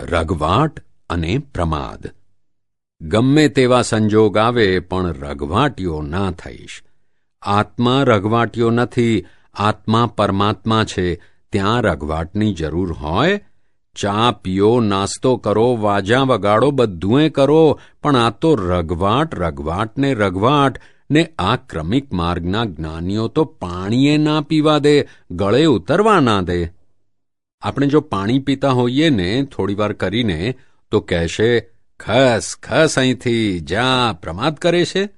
રઘવાટ અને પ્રમાદ. ગમે તેવા સંજોગ આવે, પણ રઘવાટીઓ ના થઈશ. આત્મા રઘવાટીઓ નથી, આત્મા પરમાત્મા છે. ત્યાં રઘવાટની જરૂર હોય. ચા પીઓ, નાસ્તો કરો, વાજા વગાડો બધુંએ કરો, પણ આ તો રઘવાટ રઘવાટ ને રઘવાટ ને આ ક્રમિક માર્ગના જ્ઞાનીઓ તો પાણીએ ના પીવા દે, ગળે ઉતરવા ના દે. આપણે જો પાણી પીતા હોઈએ ને થોડીવાર કરીને, તો કહેશે, ખસ ખસ અહીંથી, જ્યાં પ્રમાદ કરે છે.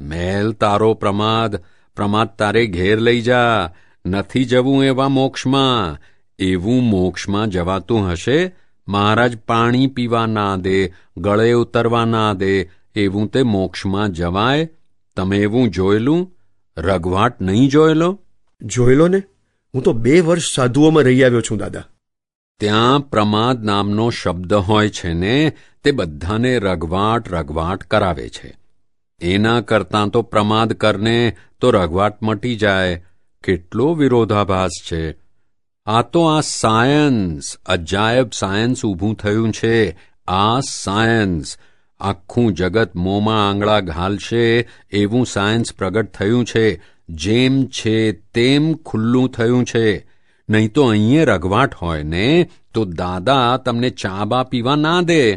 મેલ તારો પ્રમાદ પ્રમાદ તારે ઘેર લઈ જા, નથી જવું એવા મોક્ષમાં, એવું મોક્ષમાં જવાતું હશે? મહારાજ, પાણી પીવા ના દે, ગળે ઉતરવા ના દે, એવું તે મોક્ષમાં જવાય? તમે એવું જોયેલું? રઘવાટ નહીં જોયેલો? જોયેલો ને? હું તો બે વર્ષ સાધુઓમાં રહી આવ્યો છું, દાદા. ત્યાં પ્રમાદ નામનો શબ્દ હોય છે ને, તે બધાને રઘવાટ રઘવાટ કરાવે છે. એના કરતાં તો પ્રમાદ કરને તો રઘવાટ મટી જાય. કેટલો વિરોધાભાસ છે. આ તો આ સાયન્સ, અજાયબ સાયન્સ ઊભું થયું છે. આ સાયન્સ. આખું જગત મોંમાં આંગળા ઘાલશે, એવું સાયન્સ પ્રગટ થયું છે. જેમ છે તેમ ખુલ્લું થયું છે. નહીં તો અહીંયા રગવાટ હોય ને તો દાદા તમને ચા બા પીવા ના દે.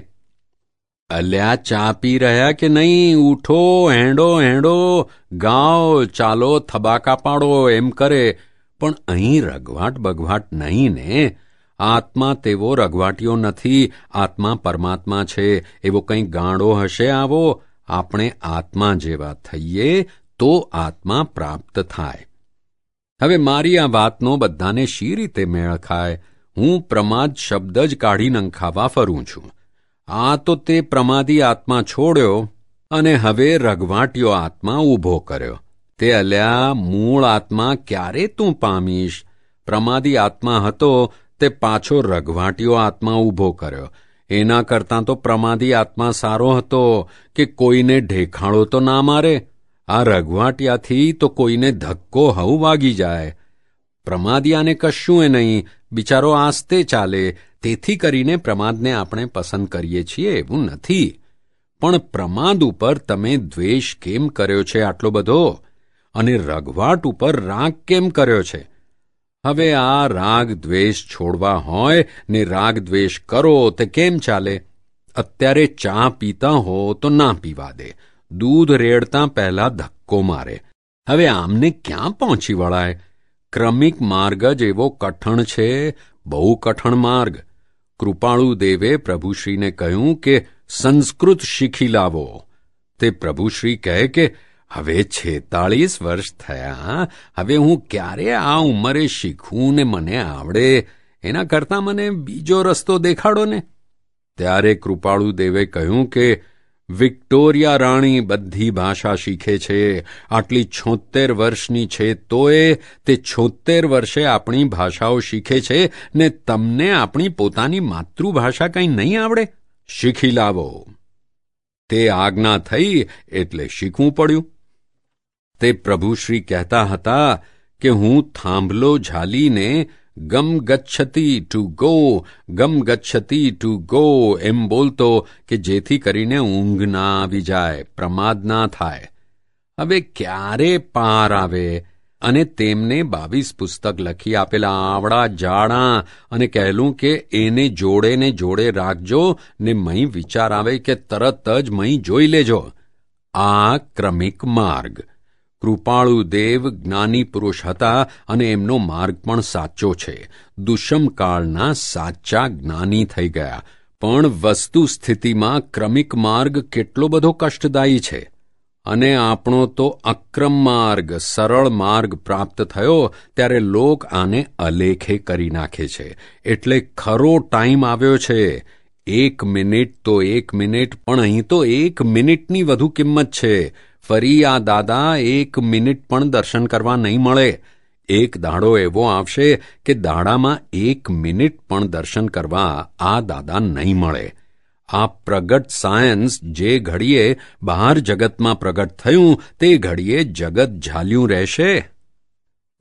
અલ્યા, ચા પી રહ્યા કે નહીં? ઉઠો, હેંડો હેંડો. ગાઓ, ચાલો, થબાકા પાડો, એમ કરે. પણ અહીં રગવાટ બગવાટ નહીં ને. આત્મા તેવો રઘવાટીઓ નથી. આત્મા પરમાત્મા છે. એવો કંઈ ગાંડો હશે આવો? આપણે આત્મા જેવા થઈએ તો આત્મા પ્રાપ્ત થાય. હવે મારી આ વાતનો બધાને શી રીતે મેળ ખાય? હું પ્રમાદ શબ્દ જ કાઢી નંખાવા ફરું છું. આ તો તે પ્રમાદી આત્મા છોડ્યો અને હવે રઘવાટીયો આત્મા ઊભો કર્યો. તે અલ્યા, મૂળ આત્મા ક્યારે તું પામીશ? પ્રમાદી આત્મા હતો, તે પાછો રઘવાટીયો આત્મા ઊભો કર્યો. એના કરતાં તો પ્રમાદી આત્મા સારો હતો કે કોઈને ઢેખાણો તો ના મારે? આ રઘવાટિયાથી તો કોઈને ધક્કો હવ વાગી જાય. પ્રમાદિયાને કશું એ નહીં. બિચારો આસ્તે ચાલે. તેથી કરીને પ્રમાદને આપણે પસંદ કરીએ છીએ એવું નથી. પણ પ્રમાદ ઉપર તમે દ્વેષ કેમ કર્યો છે આટલો બધો? અને રઘવાટ ઉપર રાગ કેમ કર્યો છે? હવે આ રાગ દ્વેષ છોડવા હોય ને રાગ દ્વેષ કરો તે કેમ ચાલે? અત્યારે ચા પીતા હો તો ના પીવા દે. દૂધ રેડતા પહેલા ધક્કો મારે. હવે આમને ક્યાં પહોંચી વળાય? ક્રમિક માર્ગ જ એવો કઠણ છે, બહુ કઠણ માર્ગ. કૃપાળુ દેવે પ્રભુશ્રીને કહ્યું કે સંસ્કૃત શીખી લાવો. તે પ્રભુશ્રી કહે કે, હવે છેતાળીસ વર્ષ થયા, હવે હું ક્યારે આ ઉંમરે શીખવું ને મને આવડે? એના કરતાં મને બીજો રસ્તો દેખાડો ને. ત્યારે કૃપાળુ દેવે કહ્યું કે વિક્ટોરિયા રાણી બધી ભાષા શીખે છે. આટલી છોતેર વર્ષની છે તોય તે છોતેર વર્ષે આપણી ભાષાઓ શીખે છે ને તમને આપણી પોતાની માતૃભાષા કંઈ નહીં આવડે? શીખી લાવો. તે આજ્ઞા થઈ એટલે શીખવું પડ્યું. તે પ્રભુશ્રી કહેતા હતા કે હું થાંભલો ઝાલીને ગમ ગચ્છતી ટુ ગો, ગમ ગચ્છતી ટુ ગો એમ બોલતો કે જેથી કરીને ઊંઘ ના આવી જાય, પ્રમાદ ના થાય. હવે ક્યારે પાર આવે? અને તેમને બાવીસ પુસ્તક લખી આપેલા આવડા જાડા અને કહેલું કે એને જોડે ને જોડે રાખજો ને મહી વિચાર આવે કે તરત જ મહી જોઈ લેજો. આ ક્રમિક માર્ગ. કૃપાળુ દેવ જ્ઞાની પુરુષ હતા અને એમનો માર્ગ પણ સાચો છે. દુષ્મકાળના સાચા જ્ઞાની થઈ ગયા. પણ વસ્તુ સ્થિતિમાં ક્રમિક માર્ગ કેટલો બધો કષ્ટદાયી છે. અને આપણો તો અક્રમ માર્ગ, સરળ માર્ગ પ્રાપ્ત થયો ત્યારે લોક આને અલેખે કરી નાખે છે. એટલે ખરો ટાઈમ આવ્યો છે. એક મિનિટ તો એક મિનિટ, પણ અહીં તો એક મિનિટની વધુ કિંમત છે. ફરી આ દાદા એક મિનિટ પણ દર્શન કરવા નહીં મળે. એક દાડો એવો આવશે કે દાડામાં એક મિનિટ પણ દર્શન કરવા આ દાદા નહીં મળે. આ પ્રગટ સાયન્સ જે ઘડીએ બહાર જગતમાં પ્રગટ થયું, તે ઘડીએ જગત ઝાલ્યું રહેશે.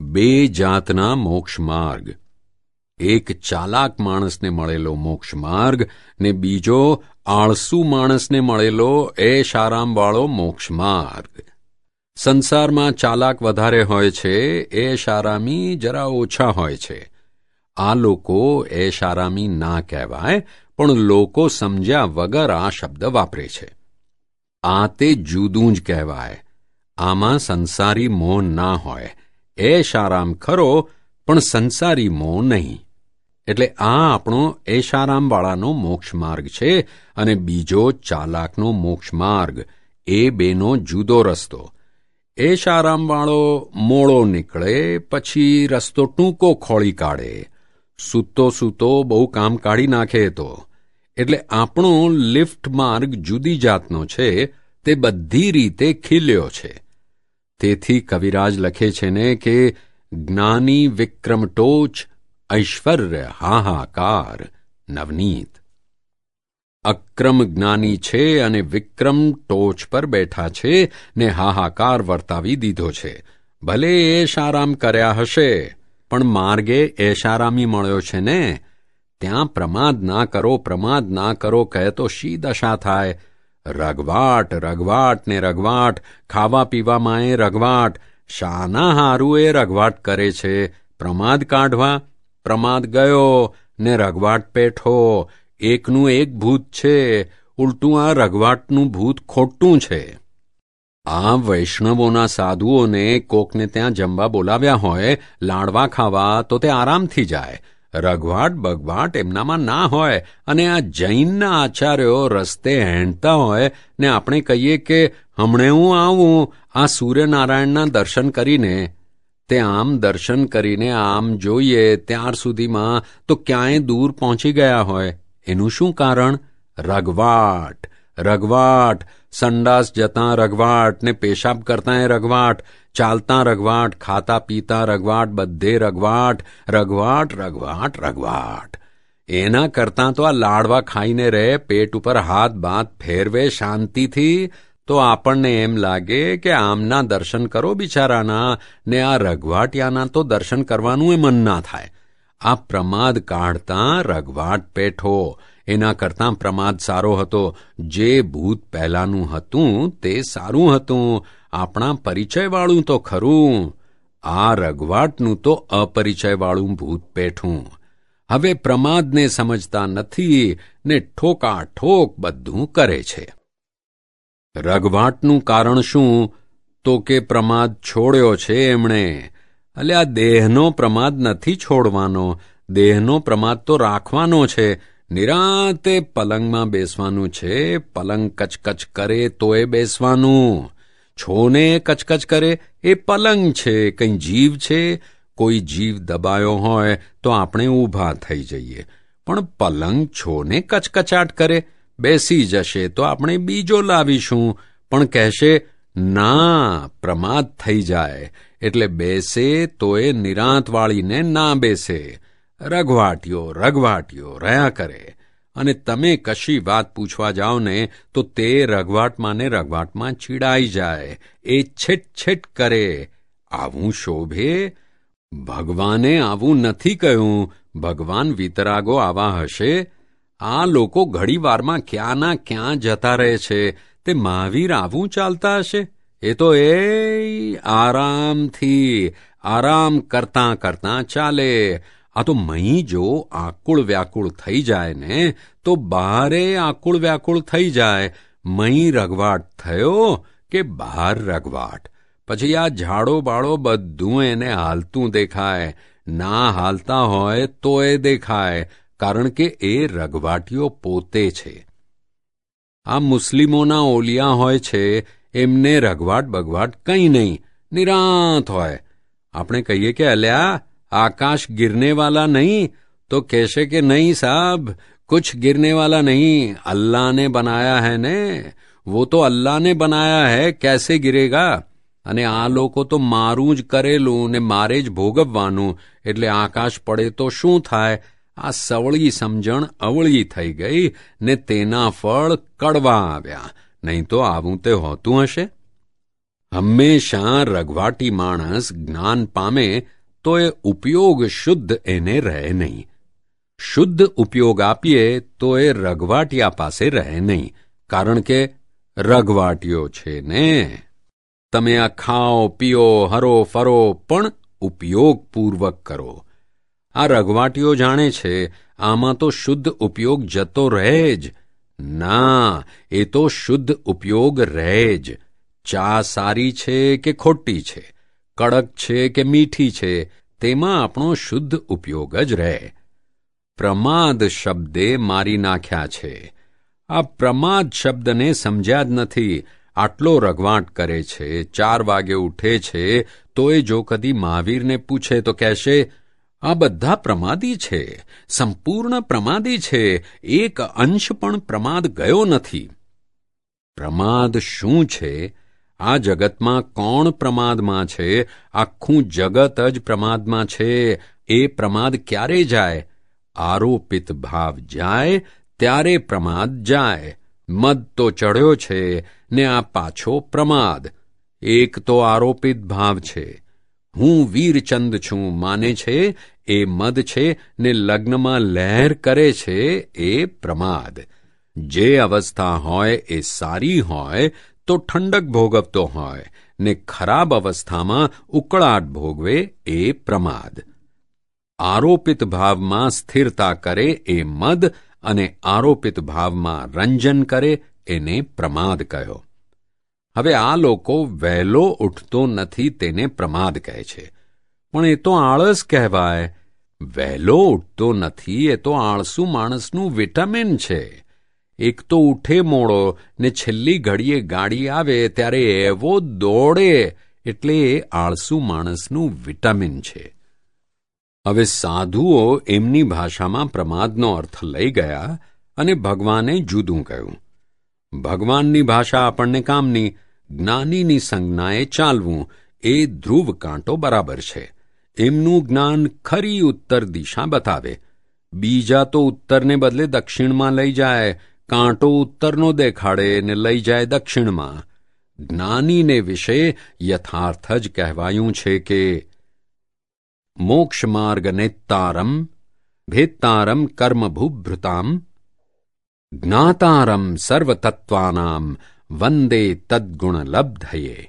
બે જાતના મોક્ષ માર્ગ. એક ચાલાક માણસને મળેલો મોક્ષ માર્ગ ને બીજો આળસુ માણસને મળેલો એ શારામવાળો મોક્ષ માર્ગ. સંસારમાં ચાલાક વધારે હોય છે, એ શારામી જરા ઓછા હોય છે. આ લોકો એ શારામી ના કહેવાય, પણ લોકો સમજ્યા વગર આ શબ્દ વાપરે છે. આ તે જુદું જ કહેવાય. આમાં સંસારી મોહ ના હોય. એ શારામ ખરો, પણ સંસારી મોહ નહીં. એટલે આ આપણો એશારામવાળાનો મોક્ષ માર્ગ છે અને બીજો ચાલાકનો મોક્ષ માર્ગ એ બેનો જુદો રસ્તો. એશારામવાળો મોળો નીકળે, પછી રસ્તો ટૂંકો ખોળી કાઢે. સૂતો સૂતો બહુ કામ કાઢી નાખે તો. એટલે આપણો લિફ્ટ માર્ગ જુદી જાતનો છે, તે બધી રીતે ખીલ્યો છે. તેથી કવિરાજ લખે છે ને કે જ્ઞાની વિક્રમ ટોચ ઐશ્વર્ય હાહાકાર, નવનીત. અક્રમ જ્ઞાની છે અને વિક્રમ ટોચ પર બેઠા છે, ને હાહાકાર વર્તાવી દીધો છે. ભલે એ શારામ કર્યા હશે, પણ માર્ગે એશારામી મળ્યો છે ને? ત્યાં પ્રમાદ ના કરો, પ્રમાદ ના કરો, કહે તો શી દશા થાય? રગવાટ રગવાટ ને રગવાટ ખાવા પીવામાં એ રગવાટ શાના હારું એ રગવાટ કરે છે? પ્રમાદ કાઢવા? પ્રમાદ ગયો ને રગવાટ પેઠો. એકનું એક ભૂત છે, ઉલટું આ રગવાટનું ભૂત ખોટું છે. આ વૈષ્ણવોના સાધુઓને કોકને ત્યાં જમવા બોલાવ્યા હોય, લાડવા ખાવા, તો તે આરામથી જાય. રઘવાટ બગવાટ એમનામાં ના હોય, અને આ જૈનના આચાર્યો રસ્તે હેંડતા હોય, ને આપણે કહીએ કે, હમણે હું આવું? આ સૂર્યનારાયણના દર્શન કરીને તે આમ દર્શન કરીને આમ જોઈએ ત્યાર સુધીમાં તો ક્યાંય દૂર પહોંચી ગયા હોય. એનું શું કારણ? રગવાટ રગવાટ સંડાસ જતાં રગવાટ ને પેશાબ કરતાંય રગવાટ ચાલતા રગવાટ ખાતા પીતા રગવાટ બધે રગવાટ રગવાટ રગવાટ રગવાટ એના કરતાં તો આ લાડવા ખાઈને રહે પેટ ઉપર હાથ બાથ ફેરવે શાંતિથી તો આપણને એમ લાગે કે આમના દર્શન કરો બિચારાના, ને આ રઘવાટિયાના તો દર્શન કરવાનું એ મન ના થાય. આ પ્રમાદ કાઢતા રઘવાટ પેઠો. એના કરતાં પ્રમાદ સારો હતો. જે ભૂત પહેલાનું હતું, તે સારું હતું. આપણા પરિચયવાળું તો ખરું. આ રઘવાટનું તો અપરિચયવાળું ભૂત પેઠું. હવે પ્રમાદને સમજતા નથી ને ઠોકા ઠોક બધું કરે છે. રગવાટનું કારણ શું? તો કે પ્રમાદ છોડ્યો છે એમણે. એટલે આ દેહનો પ્રમાદ નથી છોડવાનો. દેહનો પ્રમાદ તો રાખવાનો છે. નિરાતે પલંગમાં બેસવાનું છે. પલંગ કચકચ કરે તોય બેસવાનું. છોને કચકચ કરે એ પલંગ છે. કંઈ જીવ છે? કોઈ જીવ દબાયો હોય તો આપણે ઊભા થઈ જઈએ. પણ પલંગ છોને કચકચાટ કરે. બેસી જશે, તો આપણે બીજો લાવીશું. પણ કહેશે, ના, પ્રમાદ થઈ જાય. એટલે બેસે તો એ નિરાંત વાળીને ના બેસે. રઘવાટ્યો રઘવાટ્યો રહ્યા કરે. અને તમે કશી વાત પૂછવા જાઓ ને, તો તે રઘવાટમાં ને રઘવાટમાં ચીડાઈ જાય. એ છેટ છેટ કરે. આવું શોભે? ભગવાને આવું નથી કહ્યું. ભગવાન વિતરાગો આવા હશે? આ લોકો ઘડીવારમાં ક્યાંના ક્યાં જતા રહે છે? તે મહાવીર આવું ચાલતા હશે? એ તો એ આરામથી, આરામ કરતાં કરતાં ચાલે. આ તો મહી જો આકુળ વ્યાકુળ થઈ જાય ને, તો બહારે આકુળ વ્યાકુળ થઈ જાય. મહી રગવાટ થયો કે બહાર રગવાટ? પછી આ ઝાડો બાળો બધું એને હાલતું દેખાય. ના હાલતા હોય તો એ દેખાય. કારણ કે એ રગવાટીઓ પોતે છે આ મુસ્લિમોના ઓલિયા હોય છે એમને રગવાટ બગવાટ કંઈ નહીં નિરાંત હોય આપણે કહીએ કે અલ્યા આકાશ ગિરને વાલા નહીં તો કહેશે કે નહીં સાબ कुछ गिरने वाला नहीं अल्लाह ने बनाया है ने वो तो अल्लाह ने बनाया है कैसे गिरेगा અને આ લોકો તો મારું જ કરેલું ને મારે જ ભોગવવાનું એટલે આકાશ પડે તો શું થાય આ સવળી સમજણ અવળી થઈ ગઈ ને તેના ફળ કડવા આવ્યા. નહીં તો આવું તે હોતું હશે? હંમેશા રઘવાટી માણસ જ્ઞાન પામે તો એ ઉપયોગ શુદ્ધ એને રહે નહીં. શુદ્ધ ઉપયોગ આપીએ તો એ રઘવાટિયા પાસે રહે નહીં, કારણ કે રઘવાટીઓ છે ને. તમે આ ખાઓ, પીઓ, હરો, ફરો, પણ ઉપયોગપૂર્વક કરો. આ રગવાટીઓ જાણે છે, આમાં તો શુદ્ધ ઉપયોગ જતો રહે જ ના, એ તો શુદ્ધ ઉપયોગ રહે જ ચા સારી છે કે ખોટી છે? કડક છે કે મીઠી છે? તેમાં આપણો શુદ્ધ ઉપયોગ જ રહે. પ્રમાદ શબ્દે મારી નાખ્યા છે. આ પ્રમાદ શબ્દને સમજ્યા જ નથી. આટલો રગવાટ કરે છે, ચાર વાગે ઉઠે છે તો એ જો કદી મહાવીરને પૂછે તો કહેશે આ બધા પ્રમાદી છે. સંપૂર્ણ પ્રમાદી છે. એક અંશ પણ પ્રમાદ ગયો નથી. પ્રમાદ શું છે? આ જગતમાં કોણ પ્રમાદમાં છે? આખું જગત જ પ્રમાદમાં છે. એ પ્રમાદ ક્યારે જાય? આરોપિત ભાવ જાય, ત્યારે પ્રમાદ જાય. મદ તો ચડ્યો છે, ને આ પાછો પ્રમાદ. એક તો આરોપિત ભાવ છે. હું વીરચંદ છું, માને છે, એ મદ છે, ને લગ્નમાં લહેર કરે છે, એ પ્રમાદ. જે અવસ્થા હોય, એ સારી હોય, તો ઠંડક ભોગવતો હોય, ને ખરાબ અવસ્થામાં ઉકળાટ ભોગવે, એ પ્રમાદ. આરોપિત ભાવમાં સ્થિરતા કરે, એ મદ, અને આરોપિત ભાવમાં રંજન કરે, એને પ્રમાદ કહ્યો. હવે આ લોકો વહેલો ઉઠતો નથી તેને પ્રમાદ કહે છે. પણ એ તો આળસ કહેવાય. વહેલો ઉઠતો નથી એ તો આળસુ માણસનું વિટામિન છે. એક તો ઉઠે મોડો ને છેલ્લી ઘડીએ ગાડી આવે ત્યારે એવો દોડે એટલે એ આળસુ માણસનું વિટામિન છે. હવે સાધુઓ એમની ભાષામાં પ્રમાદનો અર્થ લઈ ગયા અને ભગવાને જુદું કહ્યું. ભગવાનની ભાષા આપણને કામની જ્ઞાનીની સંજ્ઞાએ ચાલવું, એ ધ્રુવ કાંટો બરાબર છે. એમનું જ્ઞાન ખરી ઉત્તર દિશા બતાવે. બીજા તો ઉત્તરને બદલે દક્ષિણમાં લઈ જાય, કાંટો ઉત્તરનો દેખાડે ને લઈ જાય દક્ષિણમાં. જ્ઞાનીને વિશે યથાર્થ જ કહેવાયું છે કે, મોક્ષ માર્ગને તારમ, ભેત્તારમ કર્મભૂભૃતામ જ્ઞાતારમ સર્વતત્વાનામ વંદે તદ્ગુણલબ્ધયે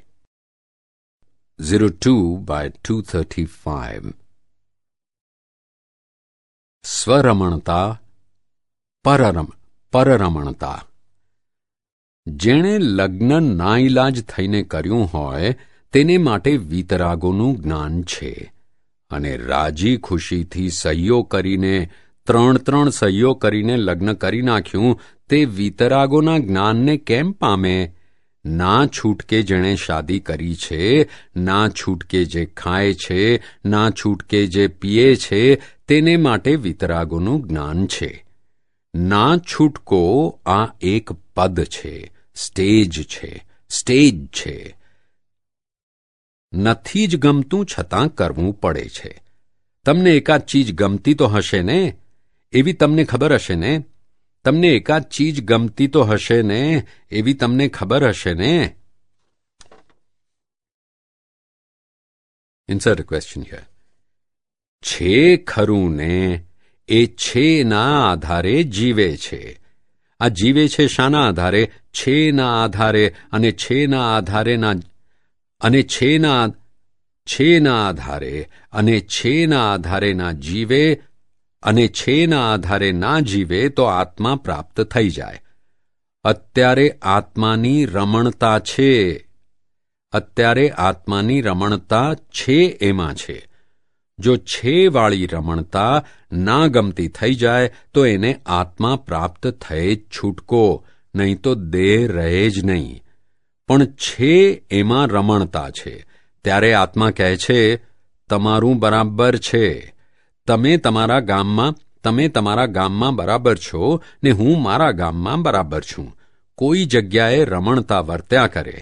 zero two by two thirty five સ્વરમણતા પરરમ પરરમણતા જેણે લગ્ન નાઇલાજ થઈને કર્યું હોય તેને માટે વીતરાગોનું જ્ઞાન છે અને રાજી ખુશીથી સહયોગ કરીને ત્રણ ત્રણ સહયોગ કરીને લગ્ન કરી નાખ્યું તે વીતરાગોના જ્ઞાનને કેમ પામે? ના છૂટકે જેણે શાદી કરી છે, ના છૂટકે જે ખાય છે, ના છૂટકે જે પીએ છે, તેને માટે વિતરાગોનું જ્ઞાન છે. ના છૂટકો આ એક પદ છે, સ્ટેજ છે સ્ટેજ છે. નથી જ ગમતું છતાં કરવું પડે છે. તમને એકાદ ચીજ ગમતી તો હશે ને? એવી તમને ખબર હશે ને? તમને એકાદ ચીજ ગમતી તો હશે ને? એવી તમને ખબર હશે ને? ઇન્સર્ટ ક્વેશ્ચન છે ખરું ને? એ છે ના આધારે જીવે છે. આ જીવે છે શાના આધારે? છે ના આધારે. અને છે ના આધારે ના અને છેના છેના આધારે. અને છેના આધારે ના જીવે અને છેના આધારે ના જીવે તો આત્મા પ્રાપ્ત થઈ જાય. અત્યારે આત્માની રમણતા છે. અત્યારે આત્માની રમણતા છે એમાં છે. જો છેવાળી રમણતા ના ગમતી થઈ જાય, તો એને આત્મા પ્રાપ્ત થયે જ છૂટકો, નહીં તો દેહ રહે જ નહીં. પણ છે એમાં રમણતા છે. ત્યારે આત્મા કહે છે, તમારું બરાબર છે. તમે તમારા ગામમાં, તમે તમારા ગામમાં બરાબર છો ને હું મારા ગામમાં બરાબર છું. કોઈ જગ્યાએ રમણતા વર્ત્યા કરે.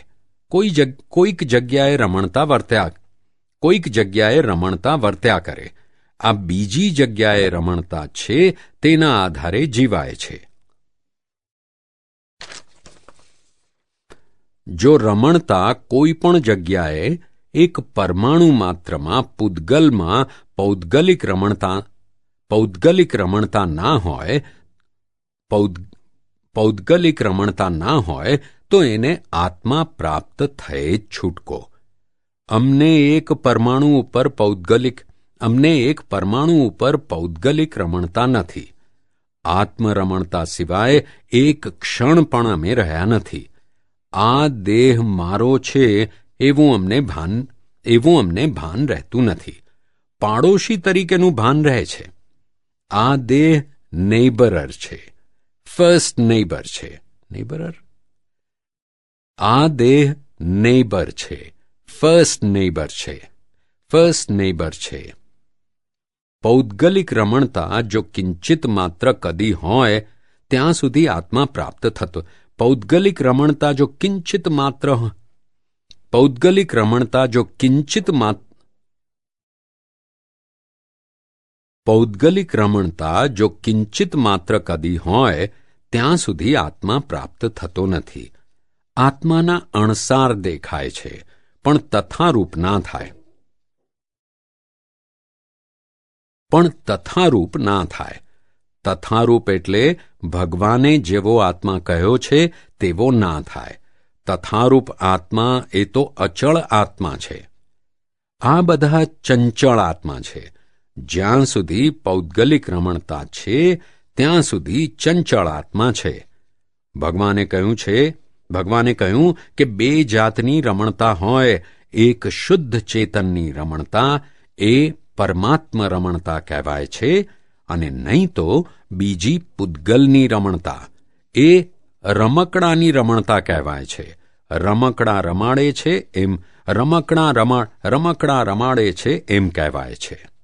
કોઈ કોઈક જગ્યાએ રમણતા વર્ત્યા, કોઈક જગ્યાએ રમણતા વર્ત્યા કરે. આ બીજી જગ્યાએ રમણતા છે તેના આધારે જીવાય છે. જો રમણતા કોઈ પણ જગ્યાએ એક પરમાણુ માત્રમાં, પૂદગલમાં પૌદ્ગલિક રમણતા પૌદ્ગલિક રમણતા ના હોય પૌદ્ગલિક રમણતા ના હોય, તો એને આત્મા પ્રાપ્ત થયે જ છૂટકો. અમને એક પરમાણુ ઉપર પૌદ્ગલિક, અમને એક પરમાણુ ઉપર પૌદ્ગલિક રમણતા નથી. આત્મરમણતા સિવાય એક ક્ષણ પણ અમે રહ્યા નથી. આ દેહ મારો છે, એવું અમને ભાન, એવું અમને ભાન રહેતું નથી. પાડોશી તરીકેનું ભાન રહે છે. આ દેહ નેબરર છે. ફર્સ્ટ નેબર છે. નેબરર આ દેહ નેબર છે. ફર્સ્ટ નેબર છે. ફર્સ્ટ નેબર છે. પૌદ્ગલિક રમણતા જો કિંચિત માત્ર કદી હોય, ત્યાં સુધી આત્મા પ્રાપ્ત થતો. પૌદ્ગલિક રમણતા જો કિંચિત માત્ર પૌદ્ગલિક રમણતા જો કિંચિત માત્ર પૌદ્ગલિક રમણતા જો કિંચિત માત્ર કદી હોય, ત્યાં સુધી આત્મા પ્રાપ્ત થતો નથી. આત્માના અણસાર દેખાય છે, પણ તથારૂપ ના થાય. પણ તથારૂપ ના થાય. તથારૂપ એટલે ભગવાને જેવો આત્મા કહ્યો છે, તેવો ના થાય. તથારૂપ આત્મા એ તો અચળ આત્મા છે. આ બધા ચંચળ આત્મા છે. જ્યાં સુધી પૌદ્ગલિક રમણતા છે, ત્યાં સુધી ચંચળ આત્મા છે. ભગવાને કહ્યું છે, ભગવાને કહ્યું કે બે જાતની રમણતા હોય, એક શુદ્ધ ચેતનની રમણતા, એ પરમાત્મ રમણતા કહેવાય છે, અને નહીં તો બીજી પૂદગલની રમણતા, એ રમકડાની રમણતા કહેવાય છે. રમકડા રમાડે છે એમ રમકડા રમા, રમકડા રમાડે છે એમ કહેવાય છે.